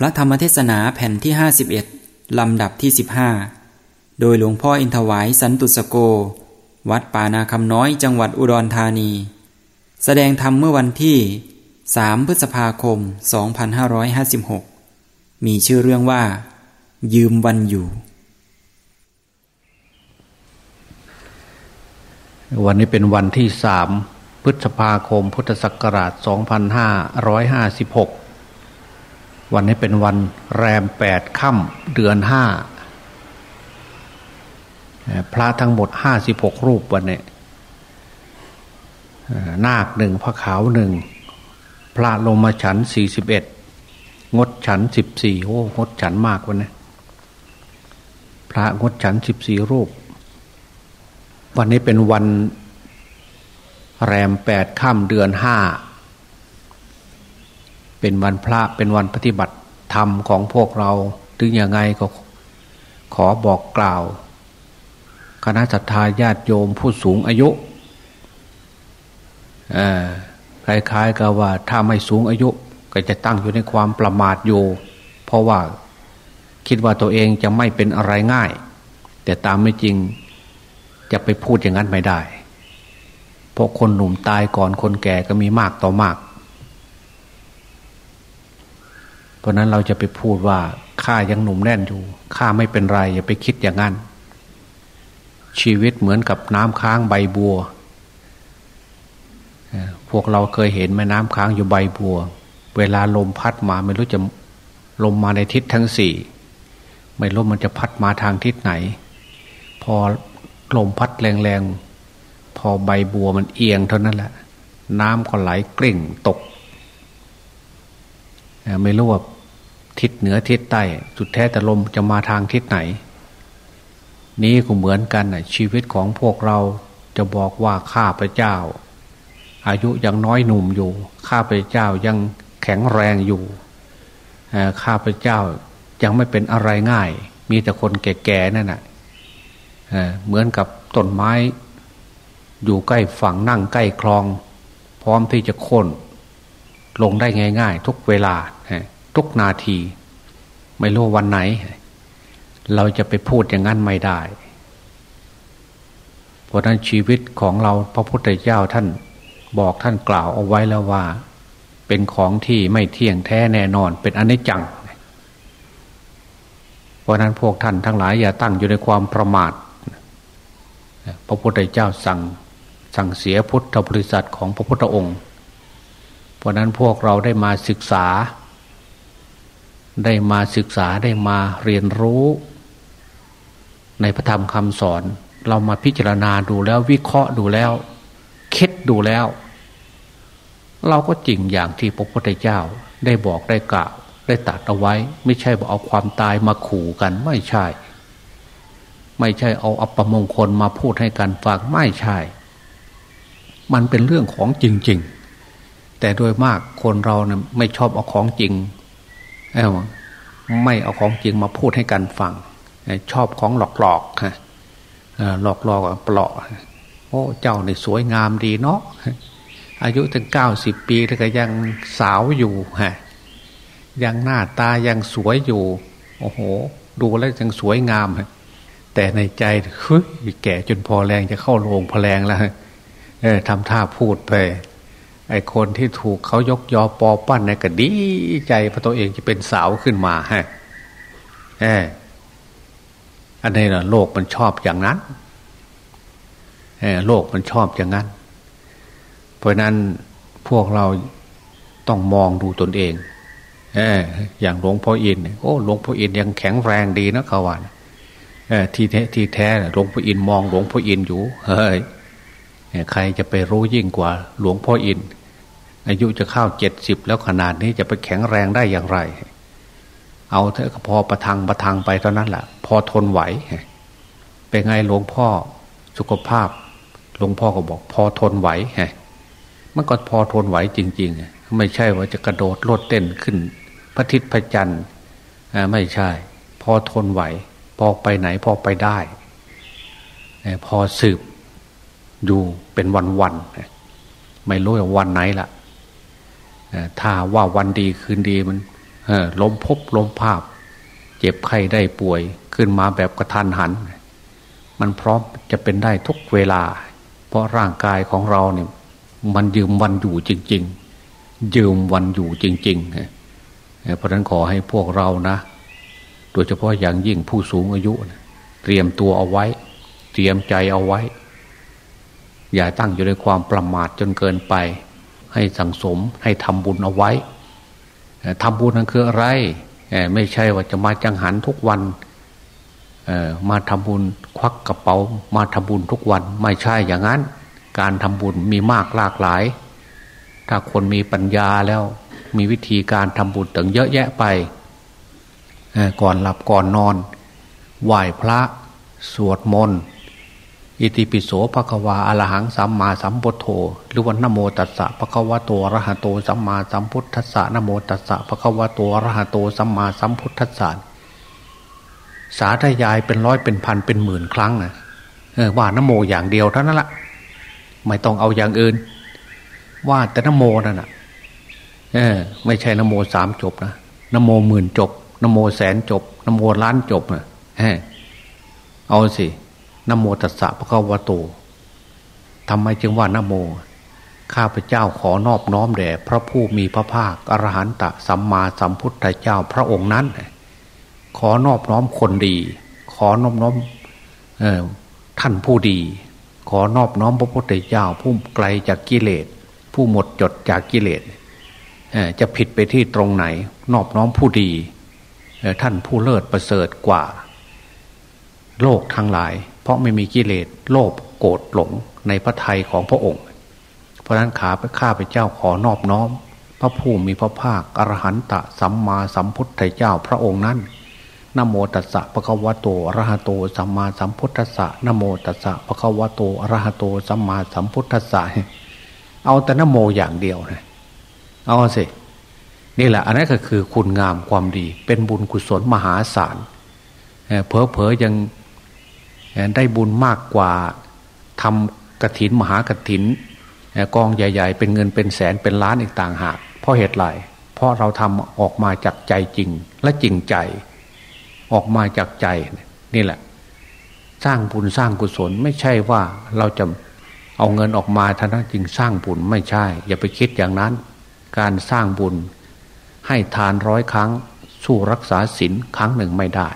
พระธรรมเทศนาแผ่นที่ 51 ลำดับที่ 15 โดยหลวงพ่ออินทวายสันตุสโก วัดป่านาคำน้อยจังหวัดอุดรธานี แสดงธรรมเมื่อวันที่ 3 พฤษภาคม 2556 มีชื่อเรื่องว่า ยืมวันอยู่ วันนี้เป็นวันที่สามพฤษภาคมพุทธศักราช 2556 วันนี้เป็นวันแรมแปดค่ำเดือนห้าพระทั้งหมด56รูปวันนี้นาคหนึ่งพระขาวหนึ่งพระลงมาฉัน41งดฉัน14โอ้งดฉันมากวันนี้พระงดฉัน14รูป วันนี้เป็นวันแรมแปดค่ำเดือนห้า เป็นวันพระเป็นวันปฏิบัติธรรมของพวกเรา ถึงยังไงก็ขอบอกกล่าว คณะสัตยาญาติโยมผู้สูงอายุคล้ายๆกับว่าถ้าไม่สูงอายุ ก็จะตั้งอยู่ในความประมาทอยู่ เพราะว่าคิดว่าตัวเองจะไม่เป็นอะไรง่าย แต่ตามไม่จริงจะไปพูดอย่างนั้นไม่ได้ เพราะคนหนุ่มตายก่อนคนแก่ก็มีมากต่อมาก เพ ราะนั้นเราจะไปพูดว่าข้ายังหนุ่มแน่นอยู่ข้าไม่เป็นไร อย่าไปคิดอย่างนั้น ชีวิตเหมือนกับน้ำค้างใบบัวพวกเราเคยเห็นไหมน้ำค้างอยู่ใบบัว เวลาลมพัดมาไม่รู้จะลมมาในทิศทั้งสี่ไม่รู้มันจะพัดมาทางทิศไหน พอลมพัดแรงๆพอใบบัวมันเอียงเท่านั้นแหละ น้ำก็ไหลกริ่งตก ไม่รู้ว่า ทิศเหนือทิศใต้สุดแท้แต่ลมจะมาทางทิศไหน นี้ก็เหมือนกันชีวิตของพวกเราจะบอกว่าข้าพเจ้า อายุยังน้อยหนุ่มอยู่ ข้าพเจ้ายังแข็งแรงอยู่ข้าพเจ้ายังไม่เป็นอะไรง่าย มีแต่คนแก่ๆนั่นแหะเหมือนกับต้นไม้ อยู่ใกล้ฝั่งนั่งใกล้คลอง พร้อมที่จะโค่นลงได้ง่าย ๆ ทุกเวลาทุกนาที ไม่รู้วันไหน เราจะไปพูดอย่างนั้นไม่ได้ เพราะนั้นชีวิตของเราพระพุทธเจ้าท่านบอกท่านกล่าวเอาไว้แล้วว่า เป็นของที่ไม่เที่ยงแท้แน่นอน เป็นอนิจจัง เพราะนั้นพวกท่านทั้งหลายอย่าตั้งอยู่ในความประมาท พระพุทธเจ้าสั่งสั่งเสียพุทธบริษัทของพระพุทธองค์ เพราะนั้นพวกเราได้มาศึกษา ได้มาศึกษาได้มาเรียนรู้ ในพระธรรมคำสอน เรามาพิจารณาดูแล้ววิเคราะห์ดูแล้วคิดดูแล้ว เราก็จริงอย่างที่พระพุทธเจ้าได้บอกได้กล่าว ได้ตัดเอาไว้ ไม่ใช่บอกเอาความตายมาขู่กันไม่ใช่ ไม่ใช่เอาอัปมงคลมาพูดให้กันฟังไม่ใช่ มันเป็นเรื่องของจริง ๆ แต่โดยมากคนเราเนะ่ยไม่ชอบเอาของจริง ไม่เอาของจริงมาพูดให้กันฟังชอบของหลอกๆฮะหลอกหลอกปลอกโอ้เจ้าในสวยงามดีเนาะอายุถึงเก้าสิบปีแต่ก็ยังสาวอยู่ฮะยังหน้าตายังสวยอยู่ โอ้โห ดูแล้วยังสวยงามฮะแต่ในใจเฮ้ยแก่จนพอแรงจะเข้าโรงพอแรงแล้วเออทำท่าพูดไป ไอคนที่ถูกเขายกยอปอปั้นในก็ดีใจพระตัวเองจะเป็นสาวขึ้นมาฮะเอออันนี้นะโลกมันชอบอย่างนั้นเออโลกมันชอบอย่างนั้น เพราะนั้นพวกเราต้องมองดูตนเองเอออย่างหลวงพ่ออินโอ้หลวงพ่ออินยังแข็งแรงดีนะเขาว่าที่แท้ที่แท้หลวงพ่ออินมองหลวงพ่ออินอยู่เฮ้ยใครจะไปรู้ยิ่งกว่าหลวงพ่ออิน อายุจะเข้าเจ็ดสิบแล้วขนาดนี้จะไปแข็งแรงได้อย่างไร เอาเถอะพอประทังประทังไปเท่านั้นแหละพอทนไหวเป็นไงหลวงพ่อสุขภาพ หลวงพ่อก็บอก พอทนไหวไงมันก็พอทนไหวจริง ๆ ไม่ใช่ว่าจะกระโดดโลดเต้นขึ้น พระทิศพระจันทร์ไม่ใช่ พอทนไหว พอไปไหนพอไปได้ พอสืบอยู่เป็นวันๆไม่รู้ว่าวันไหนล่ะ ถ้าว่าวันดีคืนดีมันล้มพบล้มภาพ เจ็บไข้ได้ป่วย ขึ้นมาแบบกระทันหัน มันพร้อมจะเป็นได้ทุกเวลา เพราะร่างกายของเราเนี่ย มันยืมวันอยู่จริง ๆ ยืมวันอยู่จริงๆเพราะนั้นขอให้พวกเรานะ โดยเฉพาะอย่างยิ่งผู้สูงอายุเตรียมตัวเอาไว้ เตรียมใจเอาไว้ อย่าตั้งอยู่ในความประมาทจนเกินไป ให้สังสมให้ทำบุญเอาไว้ทำบุญนั่นคืออะไรไม่ใช่ว่าจะมาจังหันทุกวันมาทำบุญควักกระเป๋า มาทำบุญทุกวันไม่ใช่อย่างนั้น การทำบุญมีมากหลากหลาย ถ้าคนมีปัญญาแล้วมีวิธีการทำบุญต่างเยอะแยะไปก่อนหลับก่อนนอนไหว้พระสวดมนต์ อิติปิโสภควาอรหังสัมมาสัมพุทโธหรือวันนโมตัสสะภควะโตอรหะโตสัมมาสัมพุทธัสสะนโมตัสสะภควะโตอรหะโตสัมมาสัมพุทธัสสะสาธยายเป็นร้อยเป็นพันเป็นหมื่นครั้งนะว่านโมอย่างเดียวเท่านั้นละไม่ต้องเอาอย่างอื่น ว่าแต่นโมนั่นนะเออ ไม่ใช่นโมสามจบนะนโมหมื่นจบนโมแสนจบนโมล้านจบนะเออเอาสิ นโมตัสสะพระคัมภโตทำไมจึงว่านโม ข้าพเจ้าขอนอบน้อมแด่พระผู้มีพระภาคอรหันตสัมมาสัมพุทธเจ้าพระองค์นั้น ขอนอบน้อมคนดี ขอนอบน้อมท่านผู้ดี ขอนอบน้อมพระพุทธเจ้าผู้ไกลจากกิเลส ผู้หมดจดจากกิเลสจะผิดไปที่ตรงไหน นอบน้อมผู้ดี ท่านผู้เลิศประเสริฐกว่า โลกทั้งหลาย เพราะไม่มีกิเลสโลภโกรธหลงในพระทัยของพระองค์ เพราะนั้นขาไปข้าพเจ้าขอนอบน้อม พระผู้มีพระภาคอรหันตะสัมมาสัมพุทธเจ้าพระองค์นั้นนโมตัสสะปะคะวะโตอรหะโตสัมมาสัมพุทธัสสะนโมตัสสะปะคะวะโตอรหะโตสัมมาสัมพุทธัสสะเอาแต่นโมอย่างเดียวนะเอาสินี่แหละอันนั้นก็คือคุณงามความดี เป็นบุญกุศลมหาศาลเพอเพอยัง ได้บุญมากกว่าทำกระถินมหากระถินกองใหญ่ ๆ เป็นเงินเป็นแสนเป็นล้านอีกต่างหาก เพราะเหตุไรเพราะเราทำออกมาจากใจจริงและจริงใจ ออกมาจากใจนี่แหละ สร้างบุญสร้างกุศลไม่ใช่ว่าเราจะเอาเงินออกมาท่านั้นจริงสร้างบุญไม่ใช่ อย่าไปคิดอย่างนั้น การสร้างบุญ ให้ทานร้อยครั้ง สู้รักษาศีลครั้งหนึ่งไม่ได้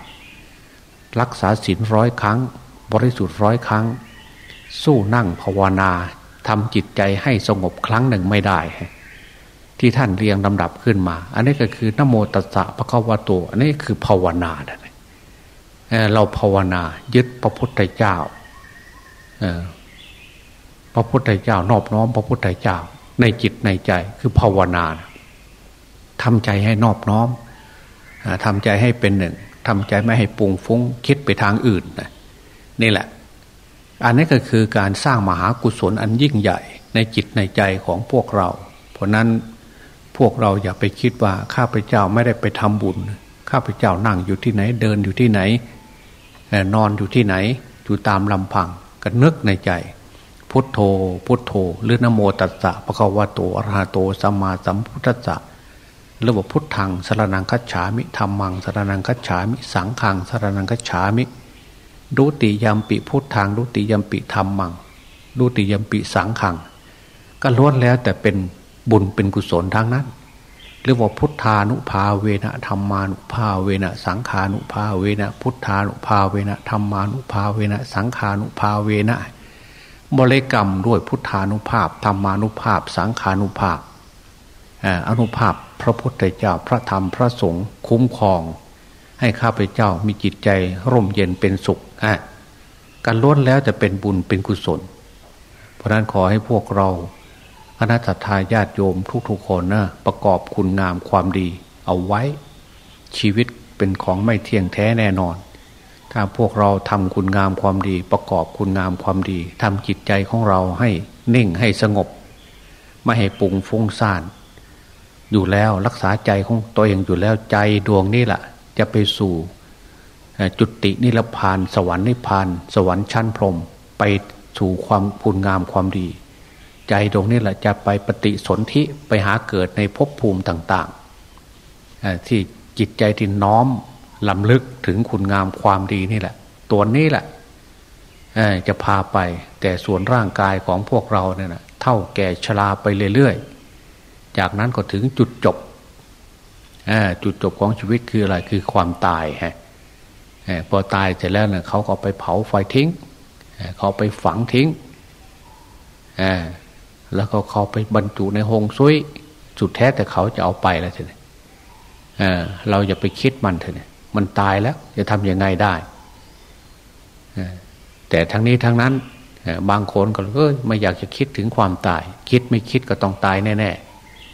รักษาศีลร้อยครั้ง บริสุทธิ์ร้อยครั้ง สู้นั่งภาวนาทำจิตใจให้สงบครั้งหนึ่งไม่ได้ ที่ท่านเรียงลำดับขึ้นมา อันนี้ก็คือนโมตัสสะพระควโตอันนี้คือภาวนาเราภาวนายึดพระพุทธเจ้าพระพุทธเจ้านอบน้อมพระพุทธเจ้า ในจิตในใจคือภาวนาทำใจให้นอบน้อมทำใจให้เป็นหนึ่งทำใจไม่ให้ปุงฟุ้งคิดไปทางอื่นนะ นี่แหละ อันนี้ก็คือการสร้างมหากุศลอันยิ่งใหญ่ในจิตในใจของพวกเรา เพราะนั้นพวกเราอย่าไปคิดว่าข้าพเจ้าไม่ได้ไปทำบุญ ข้าพเจ้านั่งอยู่ที่ไหน เดินอยู่ที่ไหน นอนอยู่ที่ไหน อยู่ตามลำพังก็นึกในใจ พุทโธ พุทโธ หรือนโมตัสสะพระควโตอรหะโตสัมมาสัมพุทธัสสะหรือว่าพุทธังสรนังคัจฉามิธรรมังสรนังคัจฉามิ สังขังสรนังคัจฉามิ ดุติยามปิพุทธังดุติยามปิธรรมังดุติยามปิสังขัง ก็ล้วนแล้วแต่เป็นบุญเป็นกุศลทางนั้นหรือว่าพุทธานุภาเวนะธรรมานุภาเวนะสังขานุภาเวนะพุทธานุภาเวนะธรรมานุภาเวนะสังขานุภาเวนะบริกรรมด้วยพุทธานุภาพธรรมานุภาพ สังขานุภาพอนุภาพพระพุทธเจ้าพระธรรมพระสงฆ์คุ้มครอง ให้ข้าพเจ้ามีจิตใจร่มเย็นเป็นสุข การล้วนแล้วจะเป็นบุญเป็นกุศล เพราะนั้นขอให้พวกเราคณะทาญาติโยมทุกๆคนนะประกอบคุณงามความดี เอาไว้ ชีวิตเป็นของไม่เที่ยงแท้แน่นอน ถ้าพวกเราทำคุณงามความดี ประกอบคุณงามความดีทำจิตใจของเราให้นิ่งให้สงบ ไม่ให้ปุงฟุ้งซ่านอยู่แล้วรักษาใจของตัวเองอยู่แล้วใจดวงนี้แหละจะไปสู่ จุตินิพพาน สวรรค์นิพพาน สวรรค์ชั้นพรหมไปสู่ความพูนงามความดี ใจตรงนี้แหละจะไปปฏิสนธิไปหาเกิดในภพภูมิต่างๆที่จิตใจที่น้อมลำลึกถึงคุณงามความดีนี่แหละ ตัวนี้แหละจะพาไปแต่ส่วนร่างกายของพวกเราเนี่ยนะเท่าแก่ชราไปเรื่อยๆ จากนั้นก็ถึงจุดจบจุดจบของชีวิตคืออะไรคือความตายฮะ พอตายเสร็จแล้วเนี่ยเขาก็ไปเผาไฟทิ้งเขาไปฝังทิ้งแล้วก็เขาไปบรรจุในหงซุยสุดแท้แต่เขาจะเอาไปแล้วทีนี้เราอย่าไปคิดมันเถอะมันตายแล้ว จะทำยังไงได้แต่ทั้งนี้ทั้งนั้นบางคนก็เออไม่อยากจะคิดถึงความตาย คิดไม่คิดก็ต้องตายแน่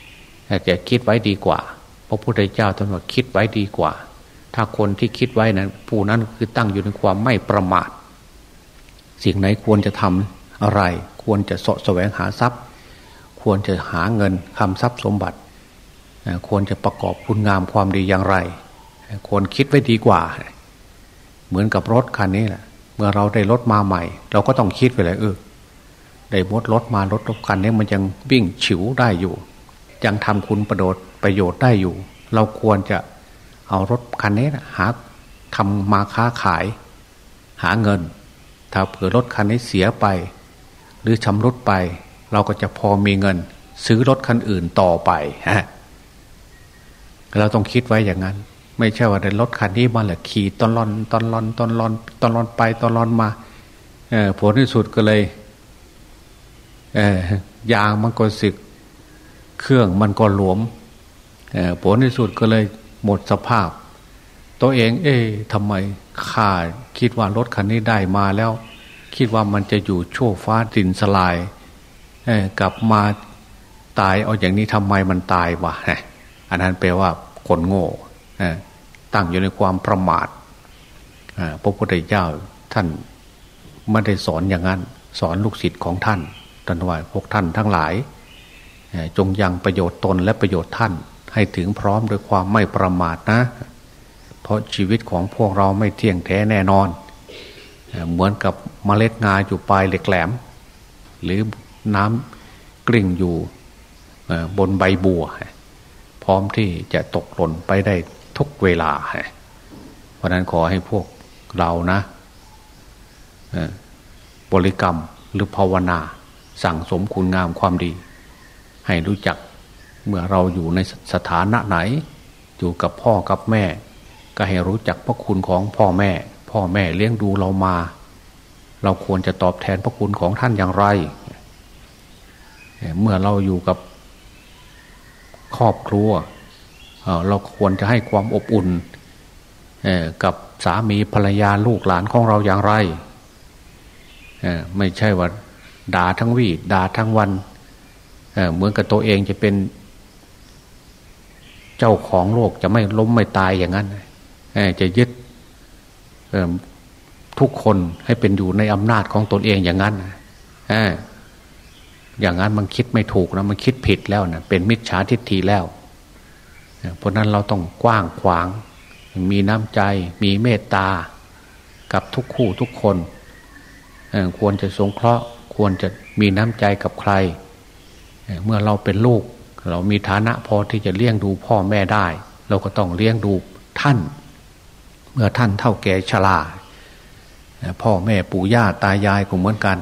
ๆแต่คิดไว้ดีกว่า พระพุทธเจ้าท่านว่าคิดไว้ดีกว่า ถ้าคนที่คิดไว้นั้นผู้นั้นคือตั้งอยู่ในความไม่ประมาท สิ่งไหนควรจะทำอะไร ควรจะสะแสวงหาทรัพย์ ควรจะหาเงินคำทรัพย์สมบัติ ควรจะประกอบคุณงามความดีอย่างไร ควรคิดไว้ดีกว่า เหมือนกับรถคันนี้แหละเมื่อเราได้รถมาใหม่ เราก็ต้องคิดไปเลยเออได้มดรถมารถรถคันนี้มันยังวิ่งฉิวได้อยู่ ยังทำคุณประโยชน์ประโยชน์ได้อยู่ เราควรจะ เอารถคันนี้นะหาทำมาค้าขาย หาเงิน ถ้าเผื่อรถคันนี้เสียไป หรือชำรุดไป เราก็จะพอมีเงิน ซื้อรถคันอื่นต่อไปฮะเราต้องคิดไว้อย่างนั้น ไม่ใช่ว่าในรถคันนี้มาแหละขี่ตอนลอนตอนลอนตอนลอนตอนลอนไปตอนลอนมาเออผลที่สุดก็เลยเออยางมันก็สึก เครื่องมันก็หลวมผลในสุดก็เลย หมดสภาพ ตัวเอง เอ๊ะทำไมข้าคิดว่ารถคันนี้ได้มาแล้ว คิดว่ามันจะอยู่โชว์ฟ้าดินสลายกลับมาตายเอาอย่างนี้ทำไมมันตายวะอันนั้นแปลว่าคนโง่ตั้งอยู่ในความประมาทพระพุทธเจ้าท่านไม่ได้สอนอย่างนั้น สอนลูกศิษย์ของท่านท่านว่าพวกท่านทั้งหลาย จงยังประโยชน์ตนและประโยชน์ท่าน ให้ถึงพร้อมด้วยความไม่ประมาทนะ เพราะชีวิตของพวกเราไม่เที่ยงแท้แน่นอน เหมือนกับเมล็ดงาอยู่ปลายเหล็กแหลม หรือน้ำกลิ่งอยู่บนใบบัว พร้อมที่จะตกหล่นไปได้ทุกเวลา เพราะนั้นขอให้พวกเรานะบริกรรมหรือภาวนา สั่งสมคุณงามความดี ให้รู้จัก เมื่อเราอยู่ในสถานะไหน อยู่กับพ่อกับแม่ ก็ให้รู้จักพระคุณของพ่อแม่ พ่อแม่เลี้ยงดูเรามา เราควรจะตอบแทนพระคุณของท่านอย่างไร เมื่อเราอยู่กับครอบครัว เราควรจะให้ความอบอุ่นกับสามีภรรยาลูกหลานของเราอย่างไร ไม่ใช่ว่าด่าทั้งวี่ด่าทั้งวันเหมือนกับตัวเองจะเป็น เจ้าของโลกจะไม่ล้มไม่ตายอย่างนั้นจะยึดทุกคนให้เป็นอยู่ในอำนาจของตนเองอย่างนั้นอย่างนั้นมันคิดไม่ถูกนะมันคิดผิดแล้วนะเป็นมิจฉาทิฏฐิแล้วเพราะนั้นเราต้องกว้างขวาง มีน้ำใจ มีเมตตา กับทุกคู่ทุกคน ควรจะสงเคราะห์ ควรจะมีน้ำใจกับใคร เมื่อเราเป็นลูก เรามีฐานะพอที่จะเลี้ยงดูพ่อแม่ได้ เราก็ต้องเลี้ยงดูท่าน เมื่อท่านเท่าแก่ชราพ่อแม่ปู่ย่าตายายก็เหมือนกัน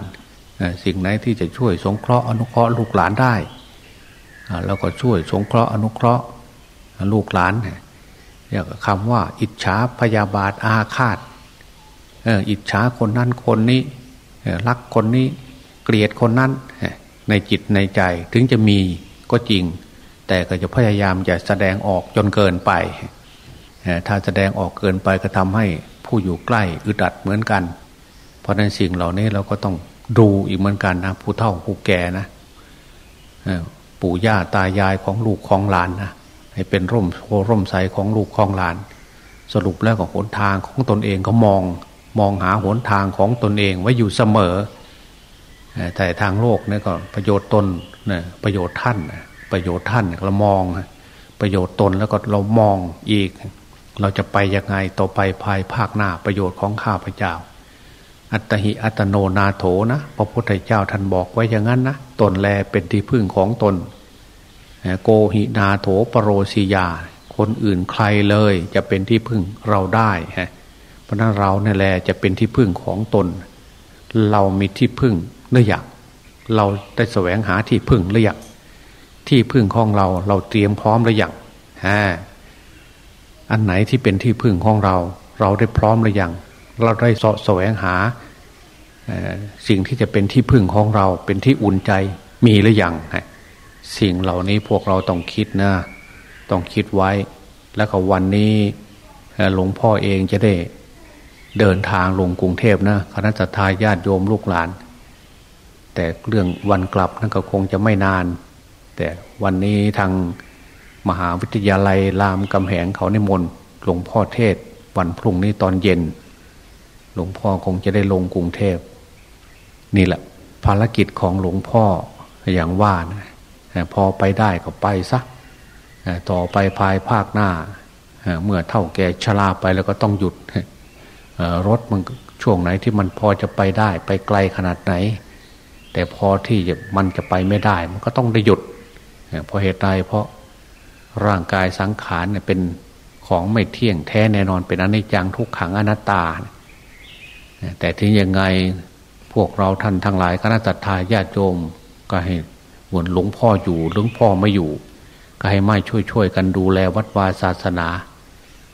สิ่งไหนที่จะช่วยสงเคราะห์อนุเคราะห์ลูกหลานได้เราก็ช่วยสงเคราะห์อนุเคราะห์ลูกหลานเรียกคำว่า อิจฉาพยาบาทอาฆาตอิจฉาคนนั้นคนนี้รักคนนี้เกลียดคนนั้นในจิตในใจถึงจะมี ก็จริง แต่ก็จะพยายามจะแสดงออกจนเกินไป ถ้าแสดงออกเกินไปก็ทำให้ผู้อยู่ใกล้อึดอัดเหมือนกัน เพราะนั้นสิ่งเหล่านี้เราก็ต้องดูอีกเหมือนกันนะผู้เฒ่าผู้แก่นะปู่ย่าตายายของลูกของหลานนะให้เป็นร่มโพร่มใสของลูกของหลาน สรุปแล้วก็หนทางของตนเองก็มองมองหาหนทางของตนเองไว้อยู่เสมอ แต่ทางโลกนี่ก็ประโยชน์ตน นะประโยชน์ท่านประโยชน์ท่านเรามอง ประโยชน์ตนแล้วก็เรามองอีก เราจะไปยังไงต่อไปภายภาคหน้าประโยชน์ของข้าพเจ้า อัตหิอัตโนนาโถนะพระพุทธเจ้าท่านบอกไว้อย่างนั้นนะตนแลเป็นที่พึ่งของตน โกหินาโถปรโรสียาคคนอื่นใครเลยจะเป็นที่พึ่งเราได้ฮะเพราะนั้นเราเนี่ยแหละจะเป็นที่พึ่งของตน เรามีที่พึ่งหรือยัง เราได้แสวงหาที่พึ่งหรือยังที่พึ่งของเราเราเตรียมพร้อมหรือยังฮะอันไหนที่เป็นที่พึ่งของเรา เราได้พร้อมหรือยังเราได้สแสวงหาสิ่งที่จะเป็นที่พึ่งของเรา เป็นที่อุ่นใจมีหรือยังสิ่งเหล่านี้พวกเราต้องคิดนะ ต้องคิดไว้ แล้วก็วันนี้หลวงพ่อเองจะได้เดินทางลงกรุงเทพนะคณะทาญาติโยมลูกหลาน แต่เรื่องวันกลับนั่นก็คงจะไม่นาน แต่วันนี้ทางมหาวิทยาลัยรามกำแหงเขาในมนหลวงพ่อเทศ วันพรุ่งนี้ตอนเย็น หลวงพ่อคงจะได้ลงกรุงเทพ นี่แหละภารกิจของหลวงพ่ออย่างว่านะพอไปได้ก็ไปซักต่อไปภายภาคหน้า เมื่อเท่าแก่ชราไปแล้วก็ต้องหยุดรถมันช่วงไหนที่มันพอจะไปได้ ไปไกลขนาดไหน แต่พอที่มันจะไปไม่ได้ มันก็ต้องได้หยุดเพราะเหตุใดเพราะร่างกายสังขารเนี่ยเป็นของไม่เที่ยงแท้แน่นอนเป็นอนิจจังทุกขังอนัตตา แต่ถึงยังไงพวกเราท่านทั้งหลายคณะตัทาญาติโยมก็ให้หวนหลวงพ่ออยู่หลวงพ่อไม่อยู่ ก็ให้ไม่ช่วยช่วยกันดูแลวัดวาศาสนา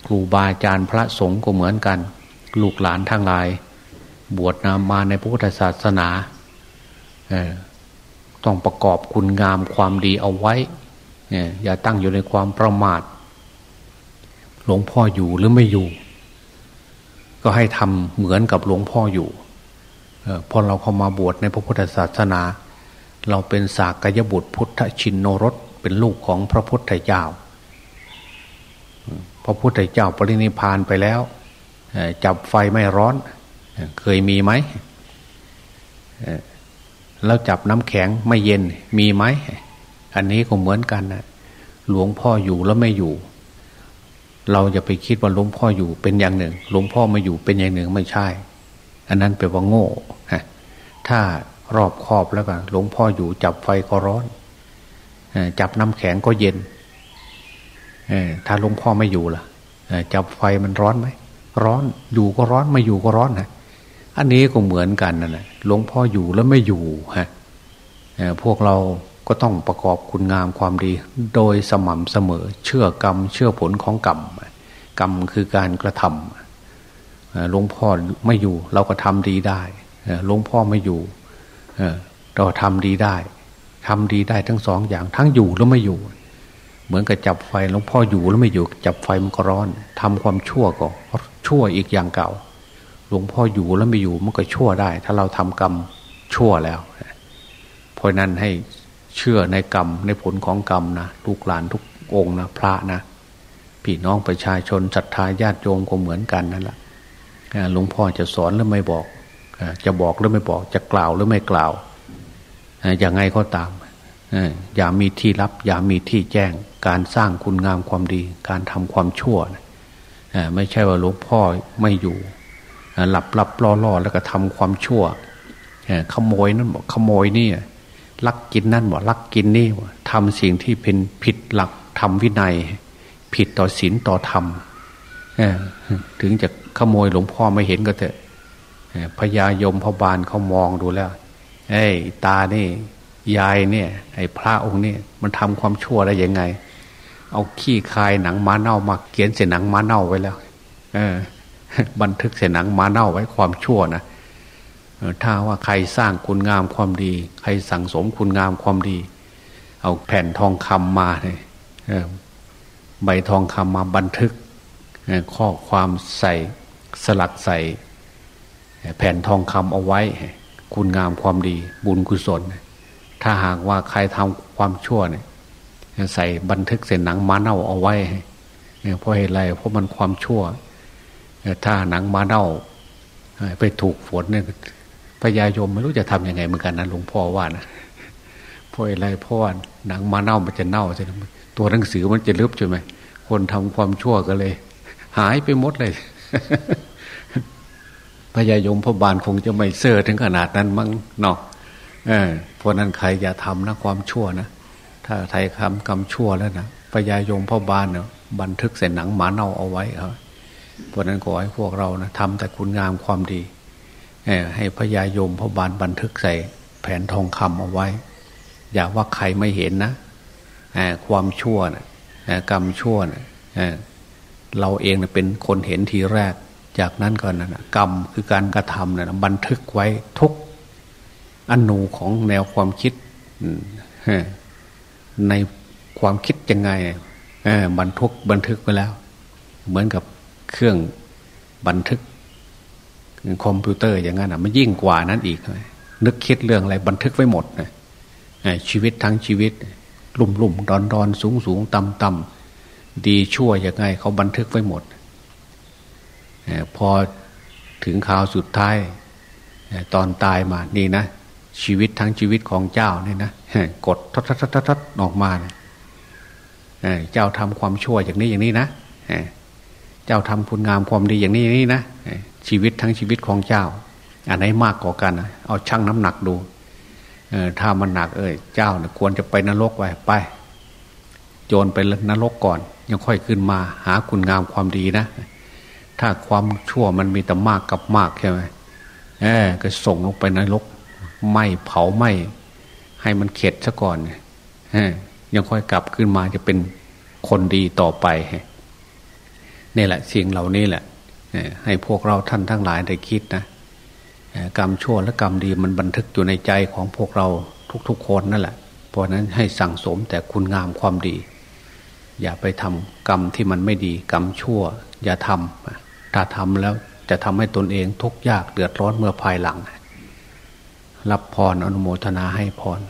ครูบาอาจารย์พระสงฆ์ก็เหมือนกัน ลูกหลานทั้งหลาย บวชนามาในพุทธศาสนา ต้องประกอบคุณงามความดีเอาไว้ อย่าตั้งอยู่ในความประมาท หลวงพ่ออยู่หรือไม่อยู่ ก็ให้ทำเหมือนกับหลวงพ่ออยู่พอเราเข้ามาบวชในพระพุทธศาสนา เราเป็นสากยบุตรพุทธชินโนรสเป็นลูกของพระพุทธเจ้า พระพุทธเจ้าปรินิพานไปแล้ว จับไฟไม่ร้อน เคยมีไหม แล้วจับน้ำแข็งไม่เย็นมีไหมอันนี้ก็เหมือนกันนะหลวงพ่ออยู่แล้วไม่อยู่ เราจะไปคิดว่าหลวงพ่ออยู่เป็นอย่างหนึ่ง หลวงพ่อไม่อยู่เป็นอย่างหนึ่งไม่ใช่ อันนั้นแปลว่าโง่ถ้ารอบครอบแล้วกันหลวงพ่ออยู่จับไฟก็ร้อนจับน้ำแข็งก็เย็นถ้าหลวงพ่อไม่อยู่ล่ะจับไฟมันร้อนไหมร้อนอยู่ก็ร้อนไม่อยู่ก็ร้อนนะ อันนี้ก็เหมือนกันนะนะหลวงพ่ออยู่แล้วไม่อยู่ฮะพวกเราก็ต้องประกอบคุณงามความดี โดยสม่ำเสมอ เชื่อกรรม เชื่อผลของกรรม กรรมคือการกระทำหลวงพ่อไม่อยู่ เราก็ทำดีได้หลวงพ่อไม่อยู่เราทำดีได้ทำดีได้ทั้งสองอย่างทั้งอยู่แล้วไม่อยู่ เหมือนกับจับไฟหลวงพ่ออยู่แล้วไม่อยู่ จับไฟมันก็ร้อนทำความชั่วก็ชั่วอีกอย่างเก่า หลวงพ่ออยู่แล้วไม่อยู่มันก็ชั่วได้ ถ้าเราทำกรรมชั่วแล้ว เพราะนั้นให้เชื่อในกรรมในผลของกรรมนะลูกหลานทุกองนะพระนะพี่น้องประชาชนศรัทธาญาติโยมก็เหมือนกันนั่นแหละหลวงพ่อจะสอนหรือไม่บอกจะบอกหรือไม่บอก จะกล่าวหรือไม่กล่าวอย่างไงก็ตามอย่ามีที่รับ อย่ามีที่แจ้ง การสร้างคุณงามความดี การทำความชั่ว ไม่ใช่ว่าหลวงพ่อไม่อยู่ หลับหลับล่อล่อแล้วก็ทำความชั่วขโมยนั่นบอกขโมยนี่ลักกินนั่นบอกลักกินนี่ทำสิ่งที่เป็นผิดหลักธรรมวินัย ผิดต่อศีลต่อธรรมถึงจะขโมยหลวงพ่อไม่เห็นก็เถอะพญายมพบาลเขามองดูแล้วไอ้ตานี่ยายเนี่ย ไอ้พระองค์นี่มันทำความชั่วได้ยังไง เอาขี้คายหนังม้าเน่ามาเขียนเสียหนังม้าเน่าไว้แล้ว เออ บันทึกเสหนังมาเน่าไว้ความชั่วนะถ้าว่าใครสร้างคุณงามความดี ใครสั่งสมคุณงามความดี เอาแผ่นทองคำมาเนี่ยใบทองคำมาบันทึกข้อความใส่สลักใส่แผ่นทองคำเอาไว้ คุณงามความดี บุญกุศล ถ้าหากว่าใครทำความชั่วเนี่ยใส่บันทึกเส้นหนังม้าเน่าเอาไว้เพราะเหตุไรเพราะมันความชั่ว ถ้าหนังมาเน่าไปถูกฝนเนี่ยพญายมไม่รู้จะทํำยังไงเหมือนกันนะหลวงพ่อว่านะเพราะอะไรเพราะว่าหนังมาเน่ามันจะเน่าใช่ไหมตัวหนังสือมันจะลึบใช่ไหมคนทำความชั่วก็เลย หายไปหมดเลยพญายมพบาลคงจะไม่เสื่อถึงขนาดนั้นมั้งเนาะเออพราะนั้นใครอย่าทำนะความชั่วนะถ้าไทยคำคำชั่วแล้วนะพญายมพบาลเนาะบันทึกใส่หนังหมาเน่าเอาไว้ครับ เพราะนั้นขอให้พวกเรานะทำแต่คุณงามความดี ให้พญายมพระบาลบันทึกใส่แผ่นทองคำเอาไว้ อย่าว่าใครไม่เห็นนะความชั่วนะกรรมชั่วนะเราเองเป็นคนเห็นทีแรก จากนั้นก็นะกรรมคือการกระทำนะบันทึกไว้ทุกอนูของแนวความคิดในความคิดยังไงบันทึกบันทึกไปแล้ว เหมือนกับ เครื่องบันทึกคอมพิวเตอร์อย่างนั้นอะมันยิ่งกว่านั้นอีก นึกคิดเรื่องอะไรบันทึกไว้หมดนะชีวิตทั้งชีวิต ลุ่มลุ่มดอนดอนสูงสูงต่ำต่ำดีชั่วยังไงเขาบันทึกไว้หมดพอถึงข่าวสุดท้ายตอนตายมานี่นะชีวิตทั้งชีวิตของเจ้าเนี่ยนะกดทัดทัดทัดทัดออกมาเจ้าทำความชั่วอย่างนี้อย่างนี้นะ เจ้าทำคุณงามความดีอย่างนี้นี้นะชีวิตทั้งชีวิตของเจ้า อันไหนมากกว่ากัน เอาชั่งน้ำหนักดูถ้ามันหนักเอ้ยเจ้าเนี่ยควรจะไปนรกไว้ไป โจรไปนรกก่อน ยังค่อยขึ้นมาหาคุณงามความดีนะ ถ้าความชั่วมันมีแต่มากกับมากใช่ไหมเออก็ส่งลงไปนรกไหมเผาไหมให้มันเข็ดซะก่อนยังค่อยกลับขึ้นมาจะเป็นคนดีต่อไป นี่แหละสิ่งเหล่านี้แหละให้พวกเราท่านทั้งหลายได้คิดนะกรรมชั่วและกรรมดีมันบันทึกอยู่ในใจของพวกเราทุกๆคนนั่นแหละ เพราะนั้นให้สั่งสมแต่คุณงามความดี อย่าไปทำกรรมที่มันไม่ดีกรรมชั่ว อย่าทำถ้าทำแล้วจะทำให้ตนเองทุกข์ยากเดือดร้อนเมื่อภายหลัง รับพรออนุโมทนาให้พร